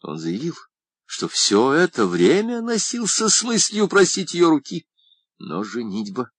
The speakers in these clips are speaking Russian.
Он заявил, что все это время носился с мыслью просить ее руки. Но женитьба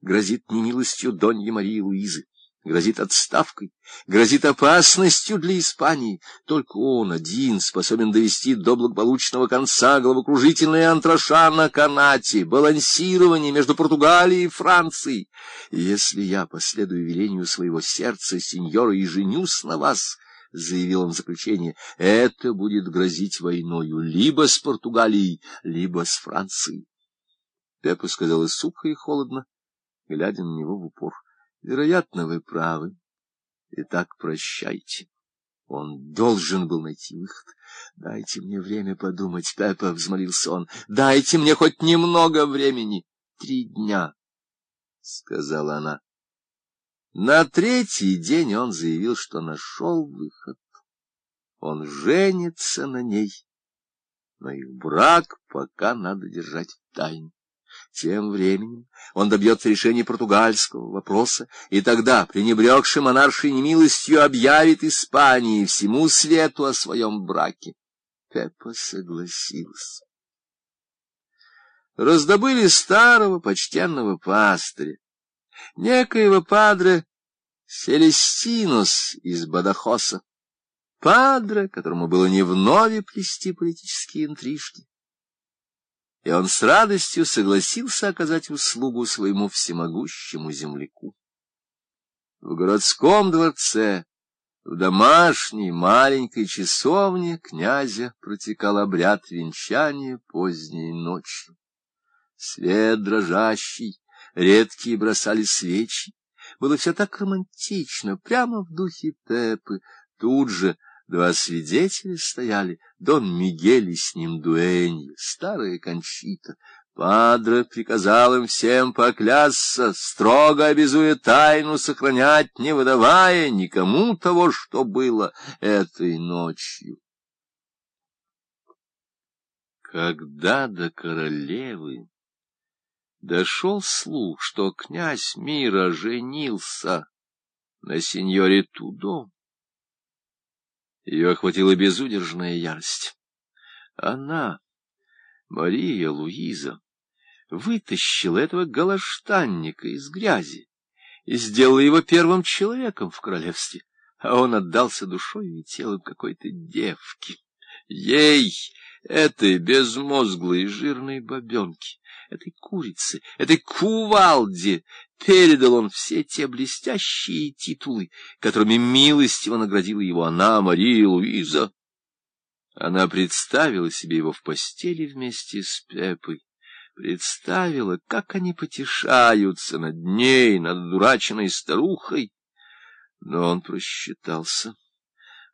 грозит немилостью Доньи Марии Луизы грозит отставкой, грозит опасностью для Испании. Только он один способен довести до благополучного конца головокружительное антраша на канате, балансирование между Португалией и Францией. Если я последую велению своего сердца, сеньора, и женюсь на вас, — заявил он в заключение, — это будет грозить войною либо с Португалией, либо с Францией. Пеппа сказала сухо и холодно, глядя на него в упор. Вероятно, вы правы. Итак, прощайте. Он должен был найти выход. Дайте мне время подумать, Пеппа, — взмолился он. Дайте мне хоть немного времени. Три дня, — сказала она. На третий день он заявил, что нашел выход. Он женится на ней, но их брак пока надо держать в тайне. Тем временем он добьется решения португальского вопроса, и тогда, пренебрегший монаршей немилостью, объявит Испании всему свету о своем браке. Пеппа согласился. Раздобыли старого почтенного пастыря, некоего падре Селестинус из Бадахоса, падре, которому было не вновь плести политические интрижки и он с радостью согласился оказать услугу своему всемогущему земляку. В городском дворце, в домашней маленькой часовне князя протекал обряд венчания поздней ночью. Свет дрожащий, редкие бросали свечи. Было все так романтично, прямо в духе Пепы. Тут же Два свидетеля стояли, Дон Мигель и с ним Дуэнья, старая Кончита. Падре приказал им всем поклясться, строго обязуя тайну сохранять, не выдавая никому того, что было этой ночью. Когда до королевы дошел слух, что князь мира женился на сеньоре Тудо, ее охватила безудержная ярость. Она, Мария Луиза, вытащила этого галаштанника из грязи и сделала его первым человеком в королевстве, а он отдался душой и телом какой-то девки. Ей, этой безмозглой жирной бабенке, этой курице, этой кувалде, передал он все те блестящие титулы, которыми милостиво наградила его она, Мария Луиза. Она представила себе его в постели вместе с Пепой, представила, как они потешаются над ней, над дураченной старухой, но он просчитался.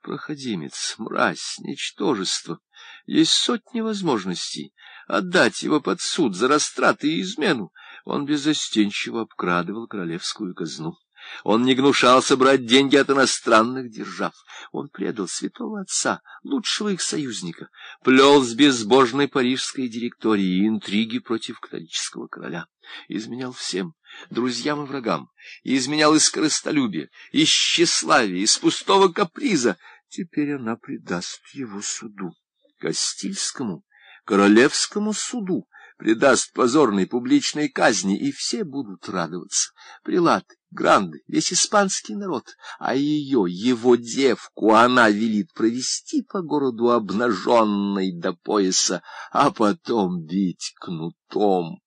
Проходимец, мразь, ничтожество. Есть сотни возможностей отдать его под суд за растраты и измену. Он безостенчиво обкрадывал королевскую казну. Он не гнушался брать деньги от иностранных держав. Он предал святого отца, лучшего их союзника, плел с безбожной парижской директорией интриги против католического короля. Изменял всем, друзьям и врагам, изменял из корыстолюбия, из тщеславия, из пустого каприза. Теперь она предаст его суду, Кастильскому, королевскому суду, предаст позорной публичной казни, и все будут радоваться. Прилаты, гранды, весь испанский народ, а ее, его девку, она велит провести по городу обнаженной до пояса, а потом бить кнутом.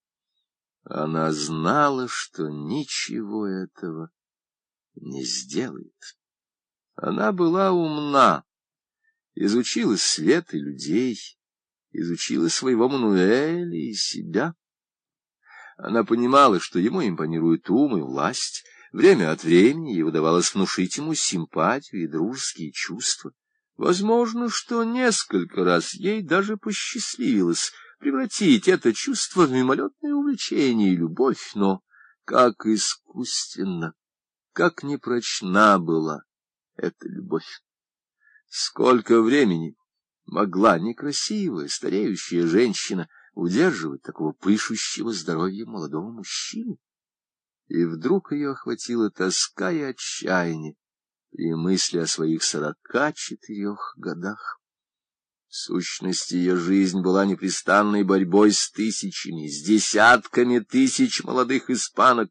Она знала, что ничего этого не сделает. Она была умна, изучила свет и людей, изучила своего Мануэля и себя. Она понимала, что ему импонирует ум и власть. Время от времени ей удавалось внушить ему симпатию и дружеские чувства. Возможно, что несколько раз ей даже посчастливилось превратить это чувство в мимолетное увлечение и любовь, но как искусственно, как непрочна была эта любовь. Сколько времени могла некрасивая, стареющая женщина удерживать такого пышущего здоровья молодого мужчину? И вдруг ее охватила тоска и отчаяние при мысли о своих сорока четырех годах. В сущности, ее жизнь была непрестанной борьбой с тысячами, с десятками тысяч молодых испанок,